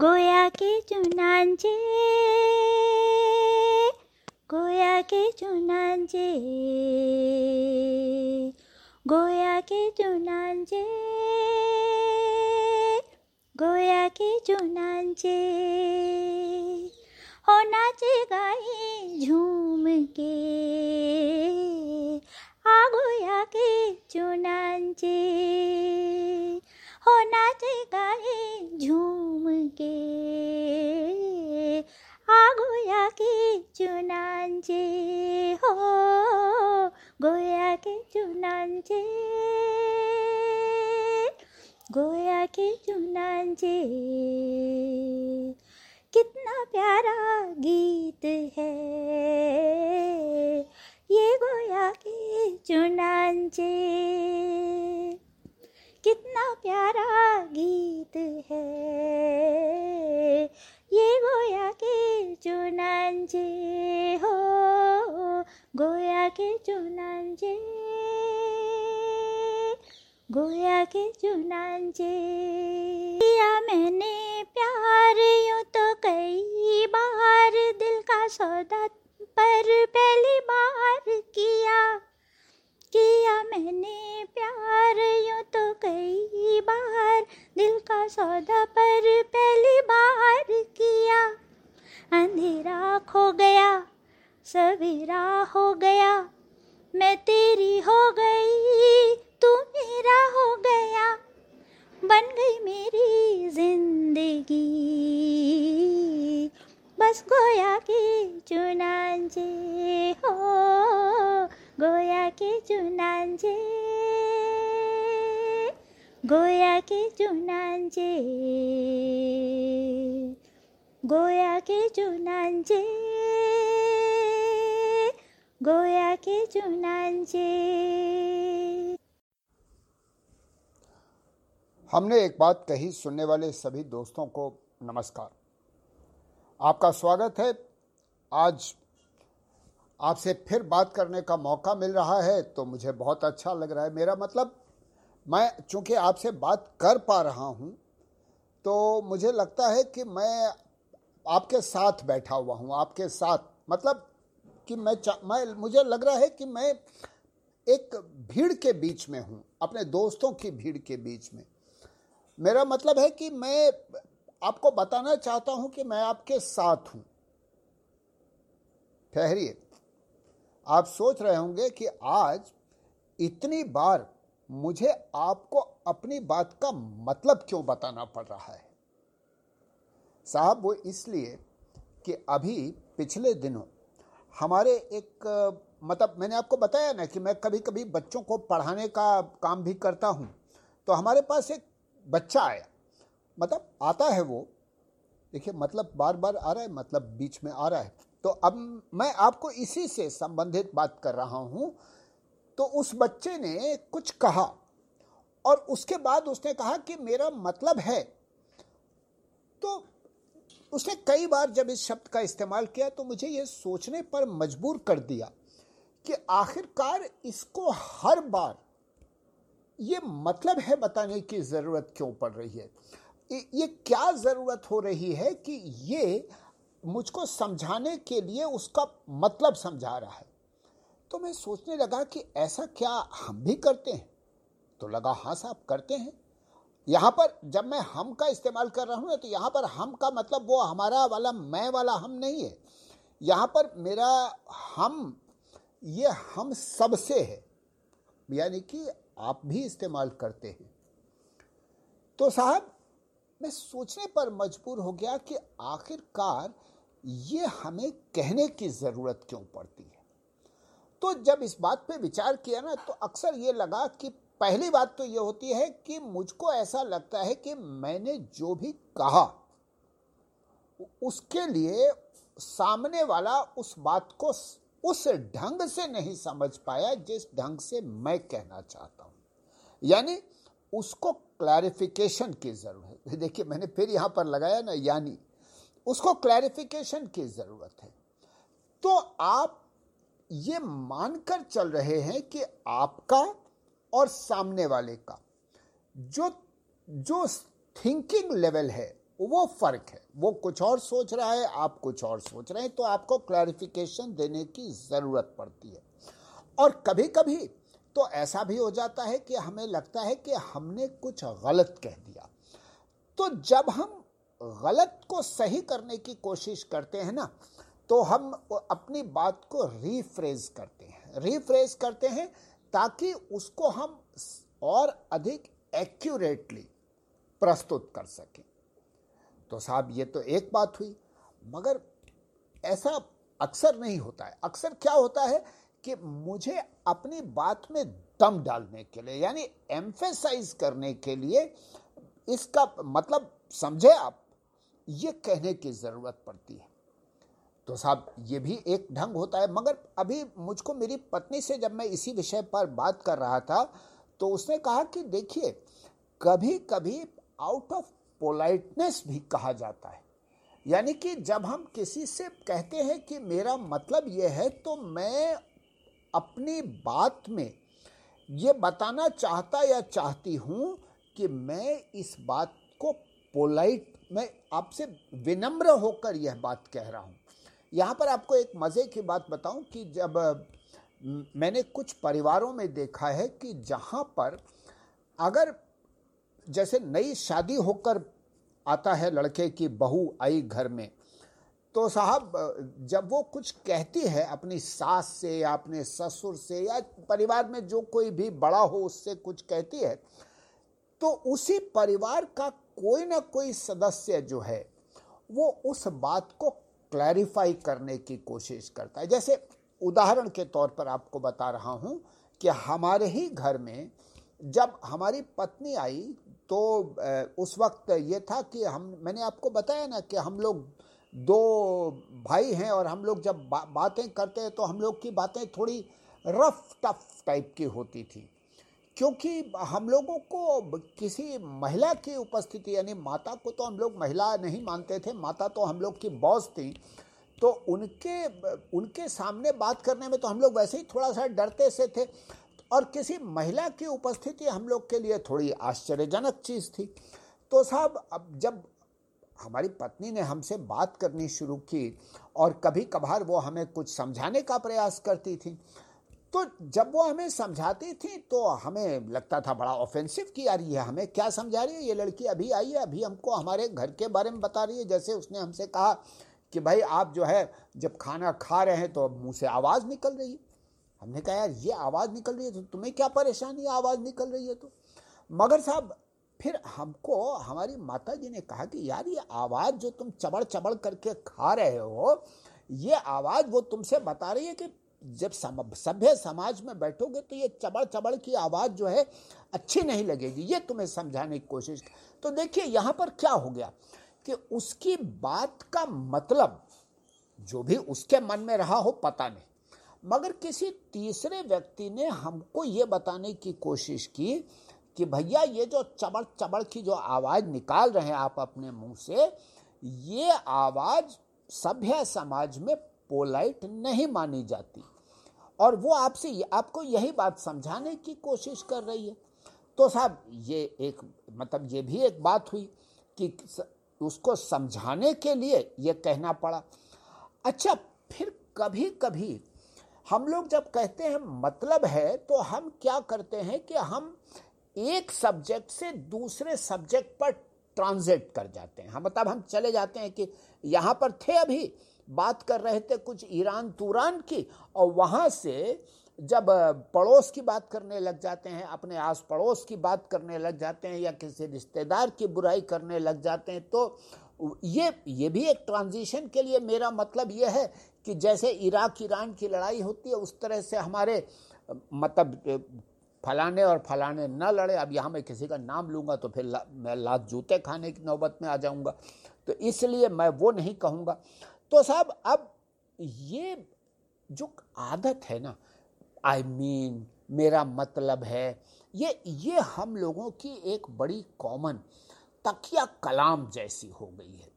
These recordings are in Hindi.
गोया के चुनांचे गोया के चुनांचे गोया के चुनांचे गोया के चुनांचे हो नाचे गाई झूम के आ गोया के चुनांचे हो नाचे गाए झूम के। आ गोया के चुनांचे हो, गोया के चुनांचे। गोया के चुनांचे। कितना प्यारा गीत है। ये गोया के चुनांचे। कितना प्यारा गीत है। ये गोया के चुनांचे हो, गोया के चुनांचे गोया के चुनांचे किया मैंने प्यार, यूँ तो कई बार दिल का सौदा पर पहली बार किया। किया मैंने प्यार, यूँ कई बार दिल का सौदा पर पहली बार किया। अंधेरा खो गया, सवेरा हो गया। मैं तेरी हो गई, तू मेरा हो गया। बन गई मेरी ज़िंदगी। बस गोया के चुनांचे हो, गोया के चुनांचे गोया के चुनांचे गोया के चुनांचे गोया के चुनांचे हमने एक बात कही सुनने वाले सभी दोस्तों को, नमस्कार। आपका स्वागत है। आज आपसे फिर बात करने का मौका मिल रहा है तो मुझे बहुत अच्छा लग रहा है। मेरा मतलब मैं चूँकि आपसे बात कर पा रहा हूँ तो मुझे लगता है कि मैं आपके साथ बैठा हुआ हूँ, आपके साथ। मतलब कि मैं मैं, मुझे लग रहा है कि मैं एक भीड़ के बीच में हूँ, अपने दोस्तों की भीड़ के बीच में। मेरा मतलब है कि मैं आपको बताना चाहता हूँ कि मैं आपके साथ हूँ। ठहरिए। आप सोच रहे होंगे कि आज इतनी बार मुझे आपको अपनी बात का मतलब क्यों बताना पड़ रहा है? साहब, वो इसलिए कि अभी पिछले दिनों हमारे एक मतलब मैंने आपको बताया ना कि मैं कभी कभी बच्चों को पढ़ाने का काम भी करता हूँ तो हमारे पास एक बच्चा आया। मतलब आता है वो, देखिए मतलब बार बार आ रहा है मतलब बीच में आ रहा है। तो अब मैं आपको इसी से संबंधित बात कर रहा हूँ तो उस बच्चे ने कुछ कहा और उसके बाद उसने कहा कि मेरा मतलब है। तो उसने कई बार जब इस शब्द का इस्तेमाल किया तो मुझे यह सोचने पर मजबूर कर दिया कि आखिरकार इसको हर बार ये मतलब है बताने की ज़रूरत क्यों पड़ रही है? ये क्या ज़रूरत हो रही है कि ये मुझको समझाने के लिए उसका मतलब समझा रहा है? तो मैं सोचने लगा कि ऐसा क्या हम भी करते हैं? तो लगा हाँ साहब, करते हैं। यहाँ पर जब मैं हम का इस्तेमाल कर रहा हूँ ना तो यहाँ पर हम का मतलब वो हमारा वाला, मैं वाला हम नहीं है। यहाँ पर मेरा हम, ये हम सबसे है। यानी कि आप भी इस्तेमाल करते हैं। तो साहब, मैं सोचने पर मजबूर हो गया कि आखिरकार ये हमें कहने की ज़रूरत क्यों पड़ती है? तो जब इस बात पे विचार किया ना तो अक्सर ये लगा कि पहली बात तो ये होती है कि मुझको ऐसा लगता है कि मैंने जो भी कहा उसके लिए सामने वाला उस बात को उस ढंग से नहीं समझ पाया जिस ढंग से मैं कहना चाहता हूँ। यानी उसको क्लैरिफिकेशन की ज़रूरत है। देखिए, मैंने फिर यहाँ पर लगाया ना, यानी, उसको क्लैरिफिकेशन की ज़रूरत है। तो आप ये मानकर चल रहे हैं कि आपका और सामने वाले का जो जो थिंकिंग लेवल है, वो फ़र्क है। वो कुछ और सोच रहा है, आप कुछ और सोच रहे हैं तो आपको क्लैरिफिकेशन देने की ज़रूरत पड़ती है। और कभी कभी तो ऐसा भी हो जाता है कि हमें लगता है कि हमने कुछ गलत कह दिया। तो जब हम गलत को सही करने की कोशिश करते हैं ना तो हम अपनी बात को रीफ्रेज करते हैं। रीफ्रेज करते हैं ताकि उसको हम और अधिक एक्यूरेटली प्रस्तुत कर सकें। तो साहब, ये तो एक बात हुई, मगर ऐसा अक्सर नहीं होता है। अक्सर क्या होता है कि मुझे अपनी बात में दम डालने के लिए, यानी एम्फेसाइज करने के लिए इसका मतलब समझे आप, ये कहने की ज़रूरत पड़ती है। तो साहब, ये भी एक ढंग होता है। मगर अभी मुझको मेरी पत्नी से जब मैं इसी विषय पर बात कर रहा था तो उसने कहा कि देखिए कभी कभी आउट ऑफ़ पोलाइटनेस भी कहा जाता है। यानी कि जब हम किसी से कहते हैं कि मेरा मतलब ये है तो मैं अपनी बात में ये बताना चाहता या चाहती हूँ कि मैं इस बात को पोलाइट मैं आपसे विनम्र होकर यह बात कह रहा हूँ। यहाँ पर आपको एक मज़े की बात बताऊँ कि जब मैंने कुछ परिवारों में देखा है कि जहाँ पर अगर जैसे नई शादी होकर आता है लड़के की बहू आई घर में तो साहब जब वो कुछ कहती है अपनी सास से या अपने ससुर से या परिवार में जो कोई भी बड़ा हो उससे कुछ कहती है तो उसी परिवार का कोई ना कोई सदस्य जो है, वो उस बात को क्लैरिफाई करने की कोशिश करता है। जैसे उदाहरण के तौर पर आपको बता रहा हूँ कि हमारे ही घर में जब हमारी पत्नी आई तो उस वक्त ये था कि हम मैंने आपको बताया ना कि हम लोग दो भाई हैं और हम लोग जब बा, बातें करते हैं तो हम लोग की बातें थोड़ी रफ टफ टाइप की होती थी। क्योंकि हम लोगों को किसी महिला की उपस्थिति, यानी माता को तो हम लोग महिला नहीं मानते थे, माता तो हम लोग की बॉस थी तो उनके उनके सामने बात करने में तो हम लोग वैसे ही थोड़ा सा डरते से थे। और किसी महिला की उपस्थिति हम लोग के लिए थोड़ी आश्चर्यजनक चीज़ थी। तो साहब, अब जब हमारी पत्नी ने हमसे बात करनी शुरू की और कभी कभार वो हमें कुछ समझाने का प्रयास करती थी तो जब वो हमें समझाती थी तो हमें लगता था बड़ा ऑफेंसिव कि यार ये हमें। क्या समझा रही है? ये लड़की अभी आई है, अभी हमको हमारे घर के बारे में बता रही है। जैसे उसने हमसे कहा कि भाई, आप जो है, जब खाना खा रहे हैं तो मुँह से आवाज़ निकल रही है। हमने कहा, यार, ये आवाज़ निकल रही है तो तुम्हें क्या परेशानी है? आवाज़ निकल रही है तो। मगर साहब, फिर हमको, हमारी माता जी ने कहा कि, यार, ये आवाज़ जो तुम चबड़ चबड़ करके खा रहे हो, ये आवाज़ वो तुमसे बता रही है कि जब सभ्य समाज में बैठोगे तो ये चबड़ चबड़ की आवाज़ जो है, अच्छी नहीं लगेगी। ये तुम्हें समझाने की कोशिश तो देखिए यहाँ पर क्या हो गया कि उसकी बात का मतलब जो भी उसके मन में रहा हो पता नहीं। मगर किसी तीसरे व्यक्ति ने हमको ये बताने की कोशिश की कि भैया ये जो चबड़ चबड़ की जो आवाज़ निकाल रहे हैं आप अपने मुँह से, ये आवाज़ सभ्य समाज में पोलाइट नहीं मानी जाती। और वो आपसे आपको यही बात समझाने की कोशिश कर रही है। तो साहब, ये एक मतलब ये भी एक बात हुई कि उसको समझाने के लिए ये कहना पड़ा। अच्छा फिर कभी कभी हम लोग जब कहते हैं मतलब है तो हम क्या करते हैं कि हम एक सब्जेक्ट से दूसरे सब्जेक्ट पर ट्रांजिट कर जाते हैं। हम मतलब हम चले जाते हैं कि यहाँ पर थे अभी बात कर रहे थे कुछ ईरान तुरान की और वहाँ से जब पड़ोस की बात करने लग जाते हैं अपने आस पड़ोस की बात करने लग जाते हैं या किसी रिश्तेदार की बुराई करने लग जाते हैं तो ये ये भी एक ट्रांजिशन के लिए मेरा मतलब ये है कि जैसे इराक ईरान की लड़ाई होती है उस तरह से हमारे मतलब फलाने और फलाने न लड़े। अब यहाँ मैं किसी का नाम लूँगा तो फिर ला, मैं लात जूते खाने की नौबत में आ जाऊँगा। तो इसलिए मैं वो नहीं कहूँगा। तो साहब अब ये जो आदत है ना आई मीन mean, मेरा मतलब है ये ये हम लोगों की एक बड़ी कॉमन तकिया कलाम जैसी हो गई है।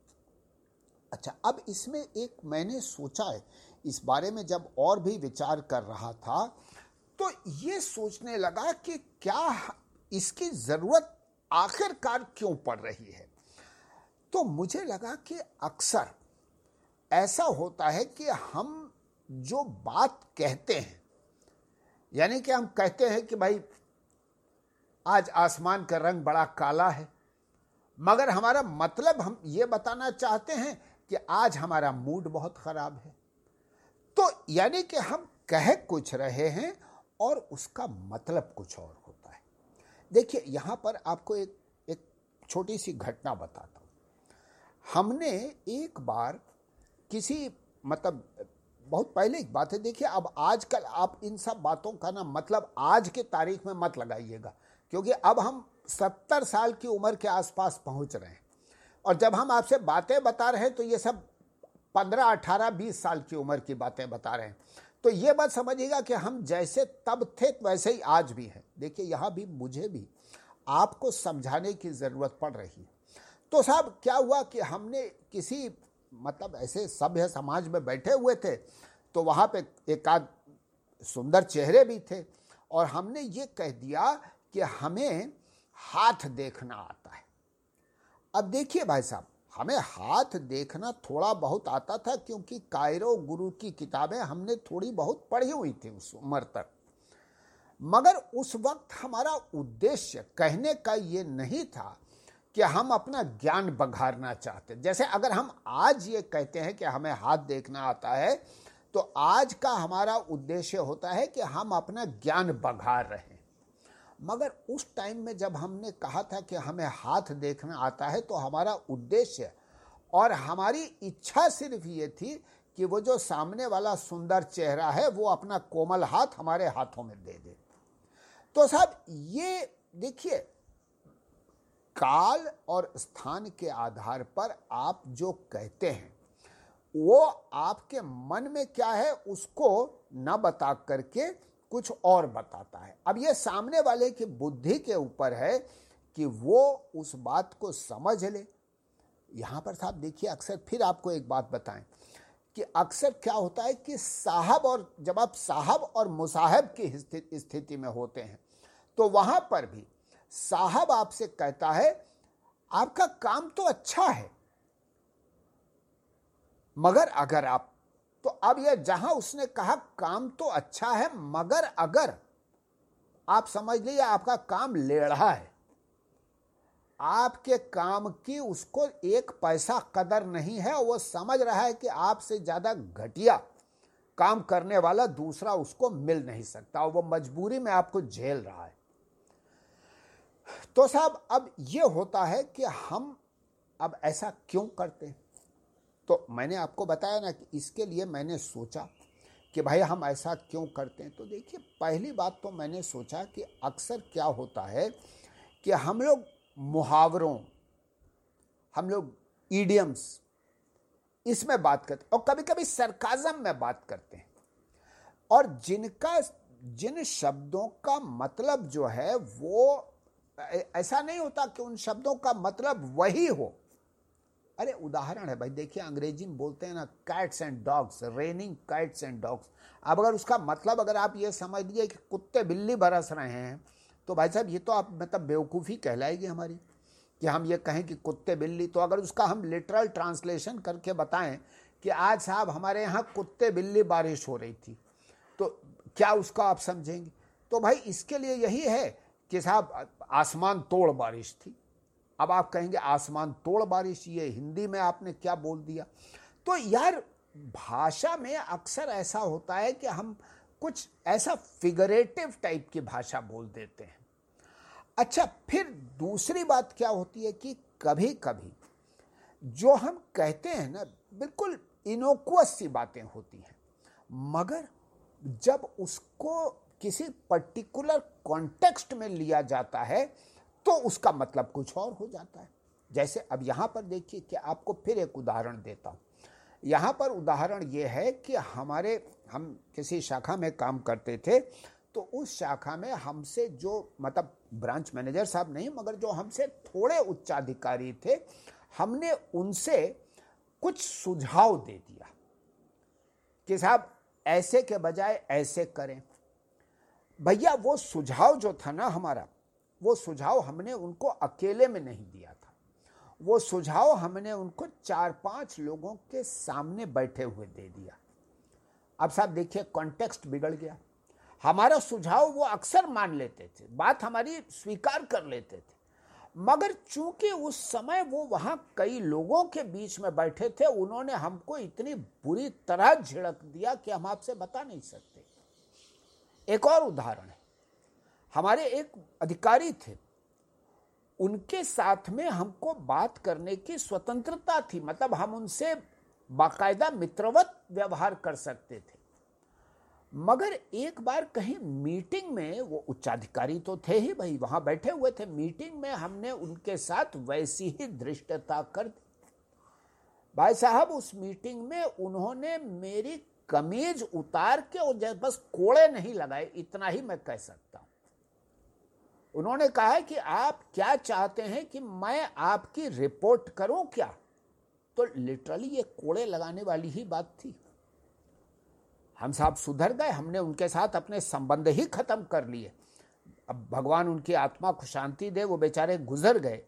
अच्छा अब इसमें एक मैंने सोचा है इस बारे में जब और भी विचार कर रहा था तो ये सोचने लगा कि क्या इसकी ज़रूरत आखिरकार क्यों पड़ रही है? तो मुझे लगा कि अक्सर ऐसा होता है कि हम जो बात कहते हैं, यानी कि हम कहते हैं कि भाई, आज आसमान का रंग बड़ा काला है, मगर हमारा मतलब हम ये बताना चाहते हैं कि आज हमारा मूड बहुत खराब है। तो यानी कि हम कह कुछ रहे हैं और उसका मतलब कुछ और होता है। देखिए, यहाँ पर आपको एक एक छोटी सी घटना बताता हूँ। हमने एक बार किसी मतलब बहुत पहले एक बात है, देखिए, अब आजकल आप इन सब बातों का ना मतलब आज के तारीख में मत लगाइएगा, क्योंकि अब हम सत्तर साल की उम्र के आसपास पहुँच रहे हैं। और जब हम आपसे बातें बता रहे हैं तो ये सब पंद्रह, अठारह, बीस साल की उम्र की बातें बता रहे हैं। तो ये बात समझिएगा कि हम जैसे तब थे, वैसे ही आज भी हैं। देखिए, यहाँ भी, मुझे भी आपको समझाने की ज़रूरत पड़ रही है। तो साहब, क्या हुआ कि हमने किसी मतलब ऐसे सभ्य समाज में बैठे हुए थे तो वहाँ पे एक आध सुंदर चेहरे भी थे। और हमने ये कह दिया कि हमें हाथ देखना आता है। अब देखिए भाई साहब, हमें हाथ देखना थोड़ा बहुत आता था क्योंकि कायरो गुरु की किताबें हमने थोड़ी बहुत पढ़ी हुई थी उस उम्र तक। मगर उस वक्त हमारा उद्देश्य कहने का ये नहीं था कि हम अपना ज्ञान बघारना चाहते जैसे अगर हम आज ये कहते हैं कि हमें हाथ देखना आता है तो आज का हमारा उद्देश्य होता है कि हम अपना ज्ञान बघार रहे। हैं मगर उस टाइम में जब हमने कहा था कि हमें हाथ देखना आता है तो हमारा उद्देश्य और हमारी इच्छा सिर्फ़ ये थी कि वो जो सामने वाला सुंदर चेहरा है, वो अपना कोमल हाथ हमारे हाथों में दे दे। तो साहब, ये देखिए काल और स्थान के आधार पर आप जो कहते हैं, वो आपके मन में क्या है, उसको न बता करके कुछ और बताता है। अब ये सामने वाले की बुद्धि के ऊपर है कि वो उस बात को समझ ले। यहाँ पर साहब देखिए, अक्सर फिर आपको एक बात बताएँ कि अक्सर क्या होता है कि साहब और जब आप साहब और मुसाहब की स्थिति में होते हैं तो वहाँ पर भी साहब आपसे कहता है, आपका काम तो अच्छा है, मगर अगर आप तो अब यह जहाँ उसने कहा काम तो अच्छा है, मगर अगर आप समझ लीजिए आपका काम लेढ़ा है, आपके काम की उसको एक पैसा कदर नहीं है, वो समझ रहा है कि आपसे ज़्यादा घटिया काम करने वाला दूसरा उसको मिल नहीं सकता, वो मजबूरी में आपको झेल रहा है। तो साहब, अब ये होता है कि हम अब ऐसा क्यों करते हैं? तो मैंने आपको बताया ना कि इसके लिए मैंने सोचा कि भाई हम ऐसा क्यों करते हैं? तो देखिए, पहली बात तो मैंने सोचा कि अक्सर क्या होता है कि हम लोग मुहावरों, हम लोग ईडियम्स इसमें बात करते और कभी कभी सरकाजम में बात करते हैं। और जिनका, जिन शब्दों का मतलब जो है वो ऐसा नहीं होता कि उन शब्दों का मतलब वही हो। अरे, उदाहरण है भाई, देखिए अंग्रेज़ी में बोलते हैं ना cats and dogs raining cats and dogs अब अगर उसका मतलब अगर आप ये समझ लीजिए कि कुत्ते बिल्ली बरस रहे हैं तो भाई साहब, ये तो आप मतलब बेवकूफ़ी कहलाएगी हमारी कि हम ये कहें कि कुत्ते बिल्ली। तो अगर उसका हम लिटरल ट्रांसलेशन करके बताएँ कि आज साहब हमारे यहाँ कुत्ते बिल्ली बारिश हो रही थी तो क्या उसका आप समझेंगे? तो भाई, इसके लिए यही है कि साहब, आसमान तोड़ बारिश थी। अब आप कहेंगे, आसमान तोड़ बारिश, ये हिंदी में आपने क्या बोल दिया? तो यार, भाषा में अक्सर ऐसा होता है कि हम कुछ ऐसा फिगरेटिव टाइप की भाषा बोल देते हैं। अच्छा फिर दूसरी बात क्या होती है कि कभी कभी जो हम कहते हैं ना, बिल्कुल इनोकुअस सी बातें होती हैं। मगर जब उसको किसी पर्टिकुलर कॉन्टेक्स्ट में लिया जाता है तो उसका मतलब कुछ और हो जाता है। जैसे अब यहाँ पर देखिए कि आपको फिर एक उदाहरण देता हूँ। यहाँ पर उदाहरण ये है कि हमारे, हम किसी शाखा में काम करते थे तो उस शाखा में हमसे जो मतलब ब्रांच मैनेजर साहब नहीं, मगर जो हमसे थोड़े उच्चाधिकारी थे, हमने उनसे कुछ सुझाव दे दिया कि साहब ऐसे के बजाय ऐसे करें। भैया, वो सुझाव जो था ना हमारा, वो सुझाव हमने उनको अकेले में नहीं दिया था। वो सुझाव हमने उनको चार पाँच लोगों के सामने बैठे हुए दे दिया। अब साहब देखिए कॉन्टेक्स्ट बिगड़ गया। हमारा सुझाव वो अक्सर मान लेते थे, बात हमारी स्वीकार कर लेते थे। मगर चूँकि उस समय वो वहाँ कई लोगों के बीच में बैठे थे, उन्होंने हमको इतनी बुरी तरह झिड़क दिया कि हम आपसे बता नहीं सकते। एक और उदाहरण है। हमारे एक अधिकारी थे। उनके साथ में हमको बात करने की स्वतंत्रता थी। मतलब हम उनसे बाकायदा मित्रवत व्यवहार कर सकते थे। मगर एक बार कहीं मीटिंग में, वो उच्चाधिकारी तो थे ही भाई, वहाँ बैठे हुए थे। मीटिंग में हमने उनके साथ वैसी ही धृष्टता कर दी। भाई साहब, उस मीटिंग में उन्होंने मेरी कमीज उतार के और बस कोड़े नहीं लगाए, इतना ही मैं कह सकता हूँ। उन्होंने कहा कि आप क्या चाहते हैं कि मैं आपकी रिपोर्ट करूँ क्या? तो लिटरली ये कोड़े लगाने वाली ही बात थी। हम साहब सुधर गए, हमने उनके साथ अपने संबंध ही खत्म कर लिए। अब भगवान उनकी आत्मा को शांति दे, वो बेचारे गुजर गए।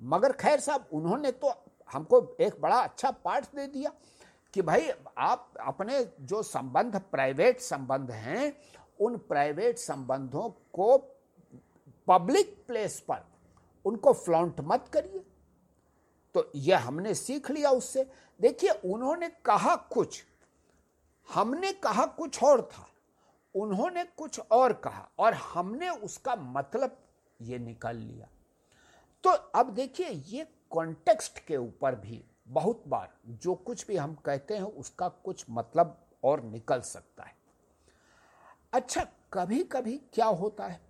मगर खैर साहब, उन्होंने तो हमको एक बड़ा अच्छा पाठ दे दिया। कि भाई, आप अपने जो संबंध प्राइवेट संबंध हैं, उन प्राइवेट संबंधों को पब्लिक प्लेस पर उनको फ्लॉन्ट मत करिए। तो यह हमने सीख लिया उससे। देखिए, उन्होंने कहा कुछ, हमने कहा कुछ और था, उन्होंने कुछ और कहा और हमने उसका मतलब ये निकाल लिया। तो अब देखिए, ये कॉन्टेक्स्ट के ऊपर भी बहुत बार जो कुछ भी हम कहते हैं उसका कुछ मतलब और निकल सकता है। अच्छा कभी कभी क्या होता है?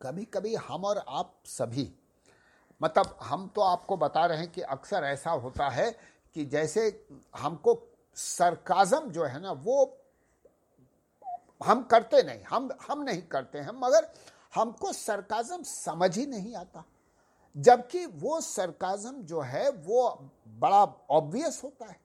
कभी कभी हम और आप सभी मतलब हम तो आपको बता रहे हैं कि अक्सर ऐसा होता है कि जैसे हमको सरकाजम जो है ना, वो हम करते नहीं, हम हम नहीं करते हैं, मगर हमको सरकाजम समझ ही नहीं आता। जबकि वो सरकाजम जो है, वो बड़ा ऑब्वियस होता है।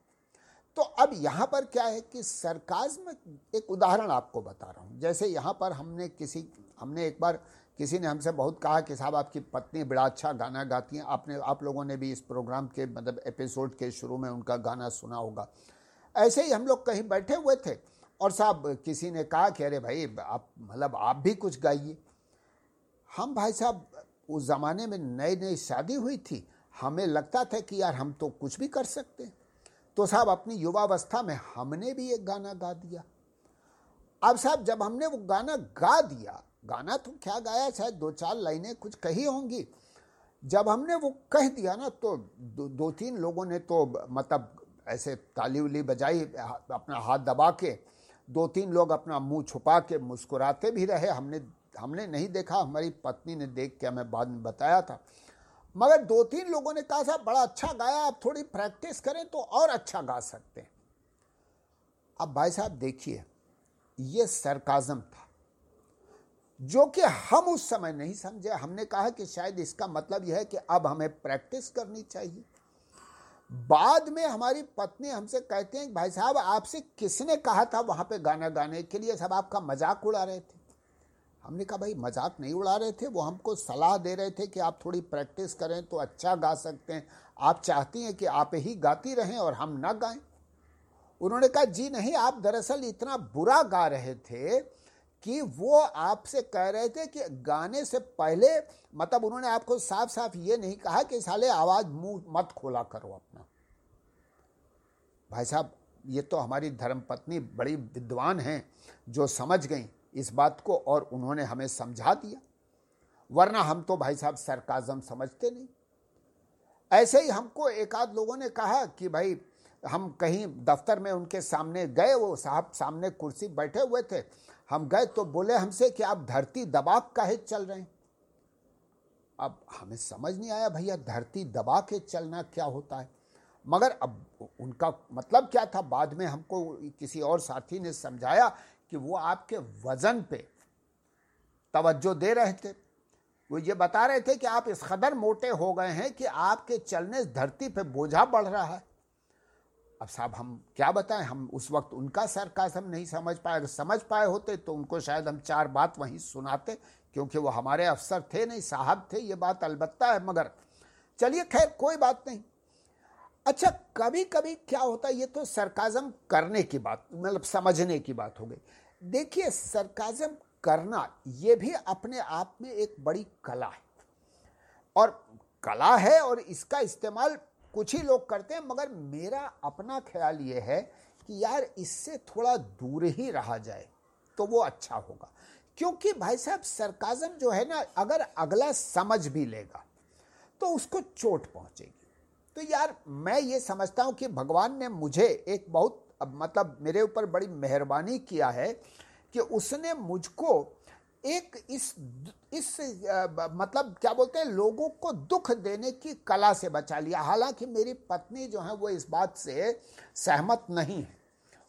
तो अब यहाँ पर क्या है कि सरकाजम एक उदाहरण आपको बता रहा हूँ। जैसे यहाँ पर हमने किसी, हमने एक बार किसी ने हमसे बहुत कहा कि साहब आपकी पत्नी बड़ा अच्छा गाना गाती हैं। आपने, आप लोगों ने भी इस प्रोग्राम के मतलब एपिसोड के शुरू में उनका गाना सुना होगा। ऐसे ही हम लोग कहीं बैठे हुए थे और साहब किसी ने कहा कि अरे भाई, आप मतलब आप भी कुछ गाइए। हम भाई साहब उस ज़माने में नई नई शादी हुई थी। हमें लगता था कि यार हम तो कुछ भी कर सकते तो साहब अपनी युवावस्था में हमने भी एक गाना गा दिया। अब साहब जब हमने वो गाना गा दिया गाना तो क्या गाया? शायद दो चार लाइनें कुछ कही होंगी। जब हमने वो कह दिया ना तो दो, दो तीन लोगों ने तो मतलब ऐसे ताली उली बजाई अपना हाथ दबा के दो तीन लोग अपना मुँह छुपा के मुस्कुराते भी रहे। हमने हमने नहीं देखा, हमारी पत्नी ने देख के हमें बाद में बताया था। मगर दो तीन लोगों ने कहा, साहब, बड़ा अच्छा गाया, आप थोड़ी प्रैक्टिस करें तो और अच्छा गा सकते हैं। अब भाई साहब, देखिए, ये सरकाजम था, जो कि हम उस समय नहीं समझे। हमने कहा कि शायद इसका मतलब यह है कि अब हमें प्रैक्टिस करनी चाहिए। बाद में हमारी पत्नी हमसे कहते हैं भाई साहब, आपसे किसने कहा था वहाँ पे गाना गाने के लिए? सब आपका मज़ाक उड़ा रहे थे। हमने कहा, भाई, मज़ाक नहीं उड़ा रहे थे, वो हमको सलाह दे रहे थे कि आप थोड़ी प्रैक्टिस करें तो अच्छा गा सकते हैं। आप चाहती हैं कि आप ही गाती रहें और हम ना गाएँ। उन्होंने कहा, जी नहीं, आप दरअसल इतना बुरा गा रहे थे कि वो आपसे कह रहे थे कि गाने से पहले मतलब उन्होंने आपको साफ़ साफ़ ये नहीं कहा कि साले आवाज़ मुँह मत खोला करो अपना। भाई साहब, ये तो हमारी धर्मपत्नी बड़ी विद्वान हैं जो समझ गई। इस बात को और उन्होंने हमें समझा दिया। वरना हम तो भाई साहब सरकाजम समझते नहीं। ऐसे ही हमको एक आध लोगों ने कहा कि भाई, हम कहीं दफ्तर में उनके सामने गए, वो साहब सामने कुर्सी बैठे हुए थे। हम गए तो बोले हमसे कि आप धरती दबा काहे चल रहे हैं। अब हमें समझ नहीं आया भैया, धरती दबा के चलना क्या होता है? मगर अब उनका मतलब क्या था? बाद में हमको किसी और साथी ने समझाया कि वो आपके वज़न पे तवज्जो दे रहे थे। वो ये बता रहे थे कि आप इस कदर मोटे हो गए हैं कि आपके चलने धरती पे बोझा बढ़ रहा है। अब साहब, हम क्या बताएँ? हम उस वक्त उनका सरकाजम नहीं समझ पाए। अगर समझ पाए होते तो उनको शायद हम चार बात वहीं सुनाते, क्योंकि वो हमारे अफसर थे नहीं, साहब थे, ये बात अलबत्ता है, मगर चलिए खैर, कोई बात नहीं। अच्छा कभी कभी क्या होता है, ये तो सरकाजम करने की बात मतलब समझने की बात हो गई। देखिए सरकाजम करना, ये भी अपने आप में एक बड़ी कला है। और कला है और इसका इस्तेमाल कुछ ही लोग करते हैं, मगर मेरा अपना ख्याल ये है कि यार, इससे थोड़ा दूर ही रहा जाए तो वो अच्छा होगा। क्योंकि भाई साहब सरकाजम जो है ना, अगर अगला समझ भी लेगा तो उसको चोट पहुंचेगी। तो यार, मैं ये समझता हूँ कि भगवान ने मुझे एक बहुत मतलब मेरे ऊपर बड़ी मेहरबानी किया है कि उसने मुझको एक इस इस मतलब क्या बोलते हैं, लोगों को दुख देने की कला से बचा लिया। हालाँकि मेरी पत्नी जो है वो इस बात से सहमत नहीं है।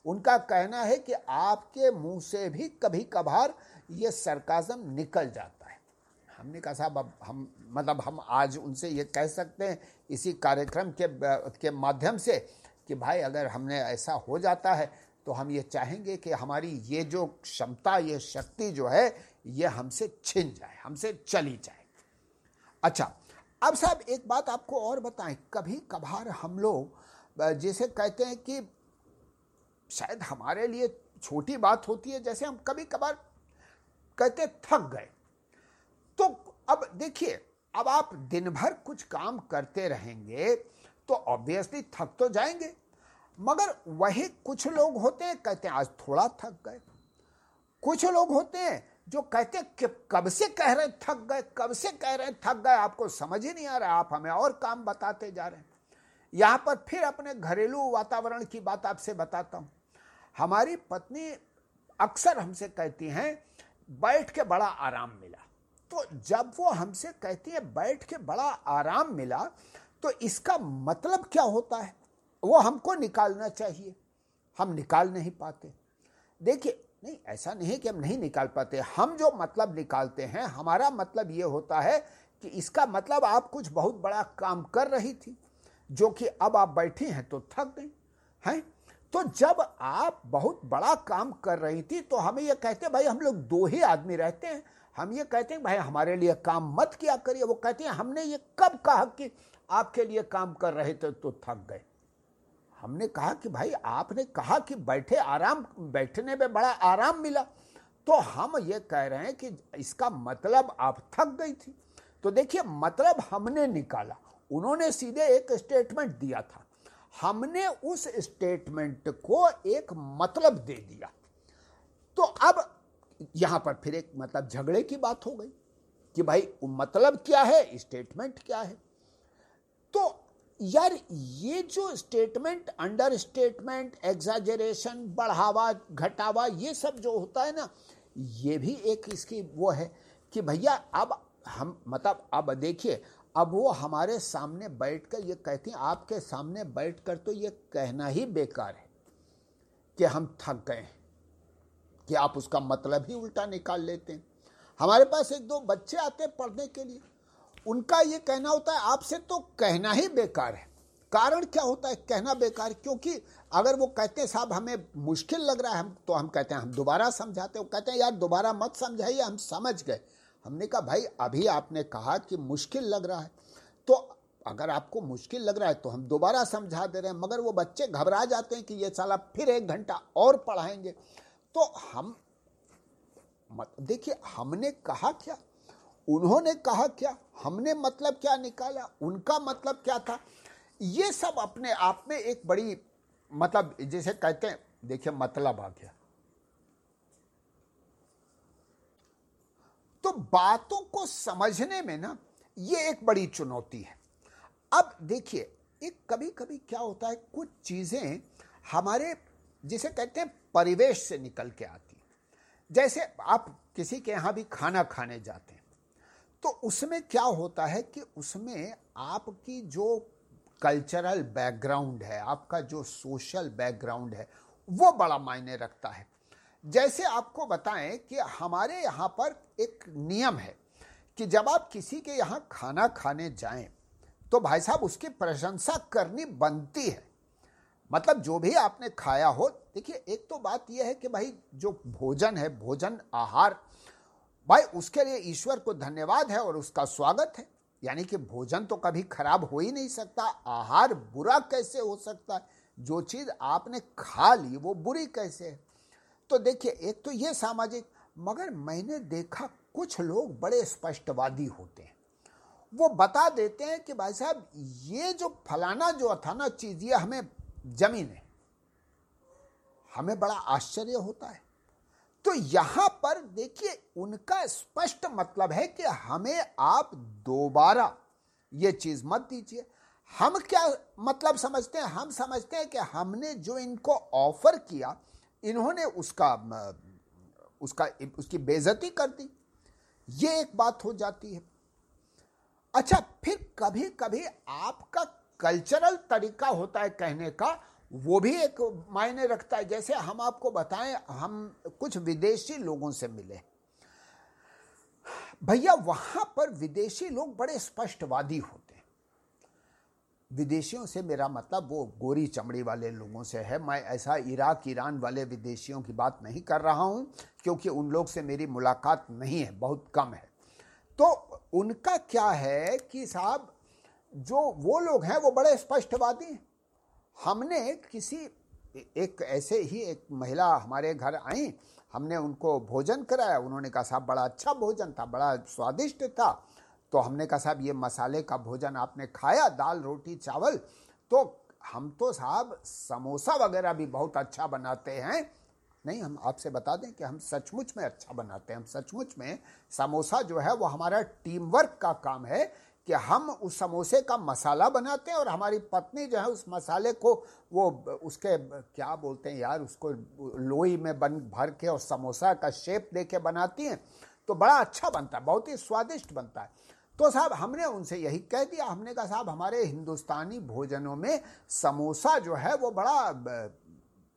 उनका कहना है कि आपके मुँह से भी कभी कभार ये सरकाजम निकल जाता हमने कहा साहब, अब हम मतलब हम आज उनसे ये कह सकते हैं इसी कार्यक्रम के के माध्यम से कि भाई अगर हमने ऐसा हो जाता है तो हम ये चाहेंगे कि हमारी ये जो क्षमता, ये शक्ति जो है, ये हमसे छिन जाए, हमसे चली जाए। अच्छा अब साहब एक बात आपको और बताएँ। कभी कभार हम लोग जैसे कहते हैं कि शायद हमारे लिए छोटी बात होती है, जैसे हम कभी कभार कहते थक गए। तो अब देखिए, अब आप दिन भर कुछ काम करते रहेंगे तो ऑब्वियसली थक तो जाएँगे। मगर वही कुछ लोग होते हैं, कहते हैं, आज थोड़ा थक गए। कुछ लोग होते हैं जो कहते हैं, कि कब से कह रहे थक गए, कब से कह रहे थक गए, आपको समझ ही नहीं आ रहा, आप हमें और काम बताते जा रहे हैं। यहाँ पर फिर अपने घरेलू वातावरण की बात आपसे बताता हूँ। हमारी पत्नी अक्सर हमसे कहती हैं, बैठ के बड़ा आराम मिला। तो जब वो हमसे कहती है, बैठ के बड़ा आराम मिला तो इसका मतलब क्या होता है? वो हमको निकालना चाहिए। हम निकाल नहीं पाते। देखिए, नहीं, ऐसा नहीं कि हम नहीं निकाल पाते। हम जो मतलब निकालते हैं, हमारा मतलब ये होता है कि इसका मतलब आप कुछ बहुत बड़ा काम कर रही थी, जो कि अब आप बैठी हैं तो थक गई, हैं? तो जब आप बहुत बड़ा काम कर रही थी तो हमें ये कहते भाई, हम लोग दो ही आदमी रहते हैं। हम ये कहते हैं, भाई, हमारे लिए काम मत किया करिए। वो कहते हैं, हमने ये कब कहा कि आपके लिए काम कर रहे थे तो थक गए? हमने कहा कि, भाई, आपने कहा कि बैठे आराम, बैठने में बड़ा आराम मिला। तो हम ये कह रहे हैं कि इसका मतलब आप थक गई थी। तो देखिए मतलब हमने निकाला। उन्होंने सीधे एक स्टेटमेंट दिया था। हमने उस स्टेटमेंट को एक मतलब दे दिया। तो अब यहाँ पर फिर एक मतलब झगड़े की बात हो गई कि भाई मतलब क्या है? स्टेटमेंट क्या है? तो यार, ये जो स्टेटमेंट अंडर स्टेटमेंट एग्जाजरेशन बढ़ावा, घटावा, ये सब जो होता है ना, ये भी एक इसकी वो है कि भैया, अब हम मतलब अब देखिए, अब वो हमारे सामने बैठकर ये कहती हैं, आपके सामने बैठकर तो ये कहना ही बेकार है कि हम थक गए हैं। कि आप उसका मतलब ही उल्टा निकाल लेते हैं। हमारे पास एक दो बच्चे आते हैं पढ़ने के लिए। उनका ये कहना होता है, आपसे तो कहना ही बेकार है। कारण क्या होता है कहना बेकार? क्योंकि अगर वो कहते हैं, साहब, हमें मुश्किल लग रहा है, हम तो हम कहते हैं, हम दोबारा समझाते हैं। कहते हैं, यार, दोबारा मत समझाइए, हम समझ गए। हमने कहा, भाई, अभी आपने कहा कि मुश्किल लग रहा है। तो अगर आपको मुश्किल लग रहा है तो हम दोबारा समझा दे रहे हैं। मगर वो बच्चे घबरा जाते हैं कि ये साला फिर एक घंटा और पढ़ाएँगे। तो हम, मत, देखिए, हमने कहा क्या? उन्होंने कहा क्या? हमने मतलब क्या निकाला? उनका मतलब क्या था? ये सब अपने आप में एक बड़ी मतलब जैसे कहते हैं, देखिए मतलब आ गया। तो बातों को समझने में ना, ये एक बड़ी चुनौती है। अब देखिए, एक कभी कभी क्या होता है, कुछ चीज़ें हमारे, जिसे कहते हैं परिवेश से निकल के आती जैसे आप किसी के यहाँ भी खाना खाने जाते हैं तो उसमें क्या होता है कि उसमें आपकी जो कल्चरल बैकग्राउंड है, आपका जो सोशल बैकग्राउंड है, वो बड़ा मायने रखता है। जैसे आपको बताएँ कि हमारे यहाँ पर एक नियम है कि जब आप किसी के यहाँ खाना खाने जाएँ तो भाई साहब उसकी प्रशंसा करनी बनती है। मतलब जो भी आपने खाया हो देखिए, एक तो बात यह है कि भाई जो भोजन है, भोजन आहार, भाई उसके लिए ईश्वर को धन्यवाद है और उसका स्वागत है। यानी कि भोजन तो कभी खराब हो ही नहीं सकता, आहार बुरा कैसे हो सकता है? जो चीज़ आपने खा ली, वो बुरी कैसे है? तो देखिए, एक तो ये सामाजिक, मगर मैंने देखा कुछ लोग बड़े स्पष्टवादी होते हैं। वो बता देते हैं कि भाई साहब, ये जो फलाना जो था ना चीज़, ये हमें ज़मीन है। हमें बड़ा आश्चर्य होता है। तो यहाँ पर देखिए, उनका स्पष्ट मतलब है कि हमें आप दोबारा ये चीज़ मत दीजिए। हम क्या मतलब समझते हैं? हम समझते हैं कि हमने जो इनको ऑफ़र किया, इन्होंने उसका उसका, उसकी बेजती कर दी। ये एक बात हो जाती है। अच्छा फिर कभी कभी आपका कल्चरल तरीका होता है कहने का वो भी एक मायने रखता है। जैसे हम आपको बताएँ, हम कुछ विदेशी लोगों से मिले। भैया, वहाँ पर विदेशी लोग बड़े स्पष्टवादी होते हैं। विदेशियों से मेरा मतलब वो गोरी चमड़ी वाले लोगों से है। मैं ऐसा इराक, ईरान वाले विदेशियों की बात नहीं कर रहा हूँ, क्योंकि उन लोग से मेरी मुलाकात नहीं है, बहुत कम है। तो उनका क्या है कि साहब, जो वो लोग हैं, वो बड़े स्पष्टवादी हैं। हमने किसी एक ऐसे ही एक महिला हमारे घर आई, हमने उनको भोजन कराया, उन्होंने कहा, साहब, बड़ा अच्छा भोजन था, बड़ा स्वादिष्ट था। तो हमने कहा, साहब, ये मसाले का भोजन आपने खाया, दाल, रोटी, चावल? तो हम तो साहब, समोसा वगैरह भी बहुत अच्छा बनाते हैं। नहीं, हम आपसे बता दें कि हम सचमुच में अच्छा बनाते हैं। हम सचमुच में समोसा जो है, वो हमारा टीम वर्क का काम है। कि हम उस समोसे का मसाला बनाते हैं और हमारी पत्नी जो है उस मसाले को वो उसके, क्या बोलते हैं यार, उसको लोई में बन, भर के और समोसा का शेप दे के बनाती हैं तो बड़ा अच्छा बनता है, बहुत ही स्वादिष्ट बनता है। तो साहब, हमने उनसे यही कह दिया, हमने कहा, साहब, हमारे हिंदुस्तानी भोजनों में समोसा जो है वो बड़ा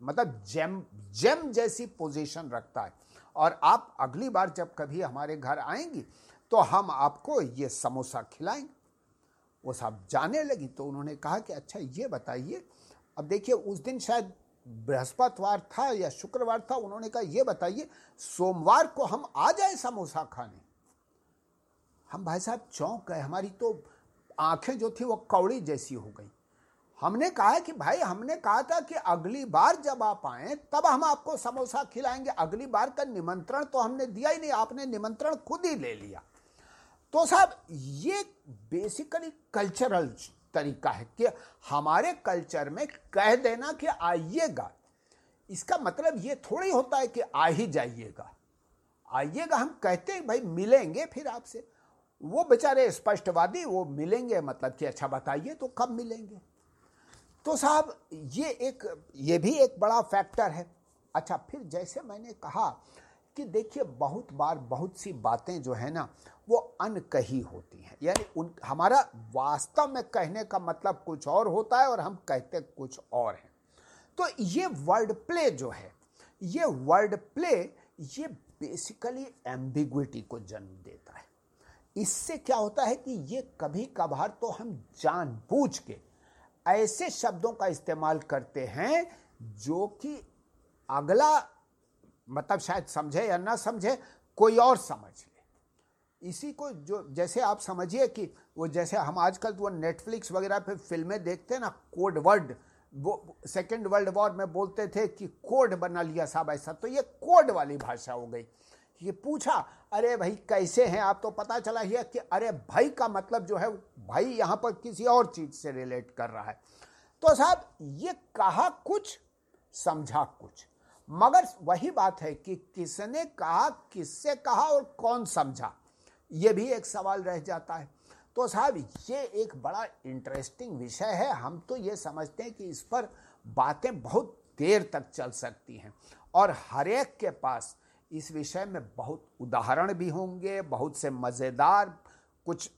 मतलब जेम जेम जैसी पोजीशन रखता है। और आप अगली बार जब कभी हमारे घर आएँगी तो हम आपको ये समोसा खिलाएँगे वो साहब जाने लगी तो उन्होंने कहा कि अच्छा ये बताइए। अब देखिए, उस दिन शायद बृहस्पतिवार था या शुक्रवार था, उन्होंने कहा, ये बताइए, सोमवार को हम आ जाए समोसा खाने? हम भाई साहब चौंक गए। हमारी तो आँखें जो थी वो कौड़ी जैसी हो गई। हमने कहा कि भाई, हमने कहा था कि अगली बार जब आप आए, तब हम आपको समोसा खिलाएँगे। अगली बार का निमंत्रण तो हमने दिया ही नहीं, आपने निमंत्रण खुद ही ले लिया। तो साहब, ये बेसिकली कल्चरल तरीका है कि हमारे कल्चर में कह देना कि आइएगा। इसका मतलब ये थोड़ी होता है कि आ ही जाइएगा। आइएगा, हम कहते हैं, भाई, मिलेंगे फिर आपसे। वो बेचारे स्पष्टवादी, वो मिलेंगे मतलब कि अच्छा बताइए तो कब मिलेंगे? तो साहब, ये एक, ये भी एक बड़ा फैक्टर है। अच्छा फिर जैसे मैंने कहा कि देखिए, बहुत बार बहुत सी बातें जो है ना, वो अनकही होती हैं। यानी उन, हमारा वास्तव में कहने का मतलब कुछ और होता है और हम कहते कुछ और हैं। तो ये वर्ड प्ले जो है, ये वर्ड प्ले ये बेसिकली एम्बिग्विटी को जन्म देता है। इससे क्या होता है कि ये कभी कभार तो हम जानबूझ के ऐसे शब्दों का इस्तेमाल करते हैं जो कि अगला मतलब शायद समझे या ना समझे, कोई और समझ ले। इसी को जो, जैसे आप समझिए कि वो जैसे हम आजकल तो वो नेटफ्लिक्स वगैरह पे फ़िल्में देखते हैं ना, कोड वर्ड, वो सेकेंड वर्ल्ड वॉर में बोलते थे कि कोड बना लिया साहब ऐसा तो ये कोड वाली भाषा हो गई। ये पूछा, अरे भाई कैसे हैं? आप तो पता चला ही है कि अरे भाई का मतलब जो है, भाई यहाँ पर किसी और चीज़ से रिलेट कर रहा है। तो साहब ये कहा कुछ, समझा कुछ। मगर वही बात है कि किसने कहा, किससे कहा और कौन समझा? ये भी एक सवाल रह जाता है। तो साहब, ये एक बड़ा इंटरेस्टिंग विषय है। हम तो ये समझते हैं कि इस पर बातें बहुत देर तक चल सकती हैं और हर एक के पास इस विषय में बहुत उदाहरण भी होंगे, बहुत से मज़ेदार, कुछ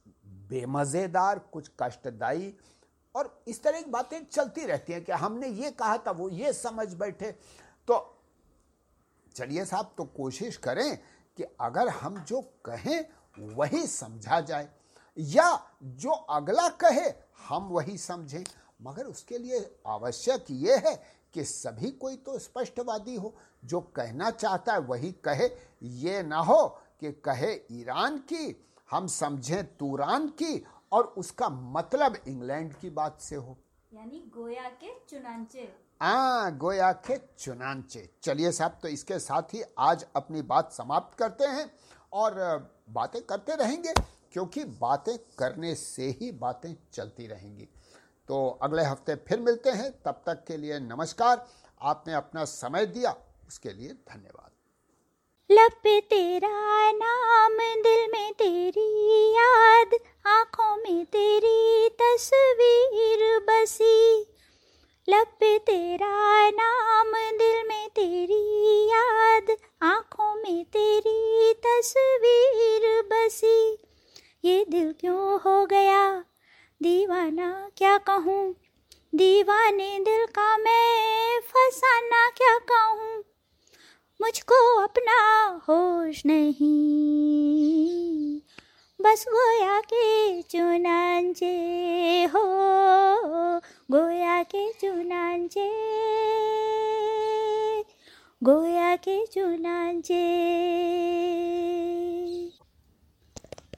बेमज़ेदार, कुछ कष्टदायी और इस तरह की बातें चलती रहती हैं कि हमने ये कहा था, वो ये समझ बैठे। तो चलिए साहब तो कोशिश करें कि अगर हम जो कहें वही समझा जाए, या जो अगला कहे हम वही समझें। मगर उसके लिए आवश्यक ये है कि सभी कोई तो स्पष्टवादी हो। जो कहना चाहता है वही कहे। ये ना हो कि कहे ईरान की, हम समझें तुरान की, और उसका मतलब इंग्लैंड की बात से हो। यानी गोया के चुनांचे। आ गोया के चुनांचे। चलिए साहब तो इसके साथ ही आज अपनी बात समाप्त करते हैं और बातें करते रहेंगे, क्योंकि बातें करने से ही बातें चलती रहेंगी। तो अगले हफ़्ते फिर मिलते हैं। तब तक के लिए नमस्कार। आपने अपना समय दिया, उसके लिए धन्यवाद। लब पे तेरा नाम, दिल में तेरी याद, आँखों में तेरी तस्वीर बसी। लब पे तेरा नाम दिल में तेरी याद, आँखों में तेरी तस्वीर बसी। ये दिल क्यों हो गया? दीवाना क्या कहूँ? दीवाने दिल का मैं फसाना क्या कहूँ? मुझको अपना होश नहीं। बस गोया के चुनांचे हो गोया के चुनांचे गोया के चुनांचे।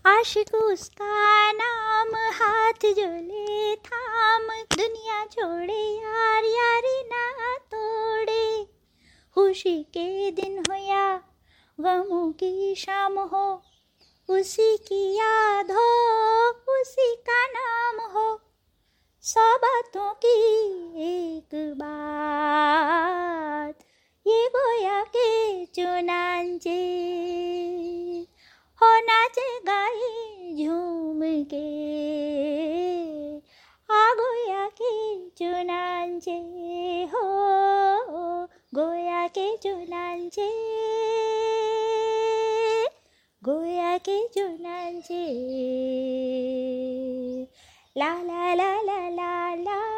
आशिक उसका नाम हाथ जो ले थाम, दुनिया छोड़े यार यारी ना तोड़े। खुशी के दिन हो या गमों की शाम हो उसी की याद हो, उसी का नाम हो। सौ बातों की एक बात, ये गोया के चुनाचे हो नाचे गाई झूम के, आ गोया के चुनाचे हो, गोया के चुनांचे गोया के चुनांचे ला ला ला ला ला ला